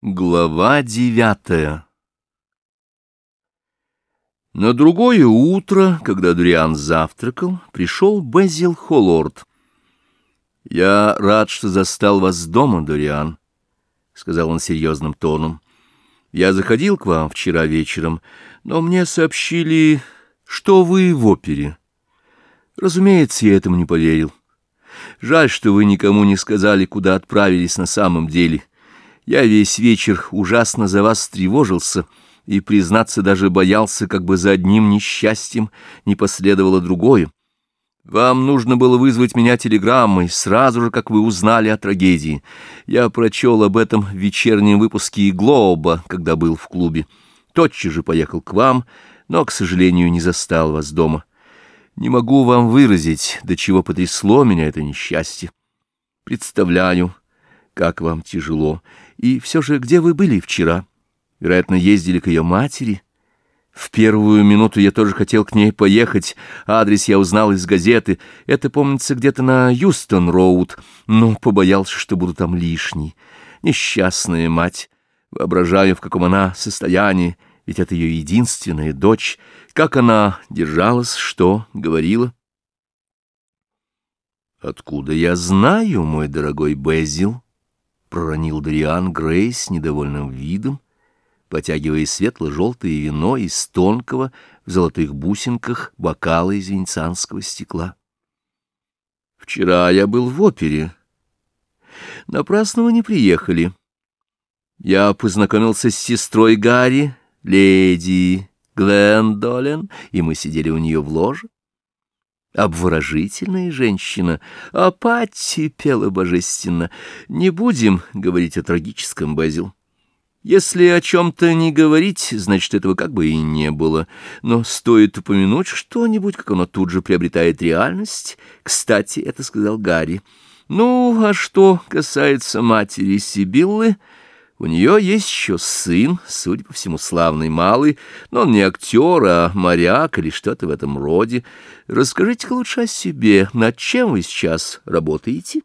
Глава девятая На другое утро, когда Дуриан завтракал, пришел Безил Холлорд. «Я рад, что застал вас дома, Дуриан», — сказал он серьезным тоном. «Я заходил к вам вчера вечером, но мне сообщили, что вы в опере. Разумеется, я этому не поверил. Жаль, что вы никому не сказали, куда отправились на самом деле». Я весь вечер ужасно за вас тревожился и, признаться, даже боялся, как бы за одним несчастьем не последовало другое. Вам нужно было вызвать меня телеграммой сразу же, как вы узнали о трагедии. Я прочел об этом в вечернем выпуске «Глоба», когда был в клубе. Тотчас же поехал к вам, но, к сожалению, не застал вас дома. Не могу вам выразить, до чего потрясло меня это несчастье. Представляю, как вам тяжело. И все же, где вы были вчера? Вероятно, ездили к ее матери. В первую минуту я тоже хотел к ней поехать. Адрес я узнал из газеты. Это, помнится, где-то на Юстон-Роуд. Но побоялся, что буду там лишний. Несчастная мать. Воображаю, в каком она состоянии. Ведь это ее единственная дочь. Как она держалась, что говорила? Откуда я знаю, мой дорогой Безил? — проронил Дариан Грей с недовольным видом, потягивая светло-желтое вино из тонкого в золотых бусинках бокала из венецианского стекла. «Вчера я был в опере. Напрасно вы не приехали. Я познакомился с сестрой Гарри, леди Глендолен, и мы сидели у нее в ложе обворожительная женщина, а Патти пела божественно. Не будем говорить о трагическом, Базил. Если о чем-то не говорить, значит, этого как бы и не было. Но стоит упомянуть что-нибудь, как оно тут же приобретает реальность. Кстати, это сказал Гарри. Ну, а что касается матери Сибиллы... У нее есть еще сын, судя по всему, славный малый, но он не актер, а моряк или что-то в этом роде. Расскажите-ка лучше о себе, над чем вы сейчас работаете?»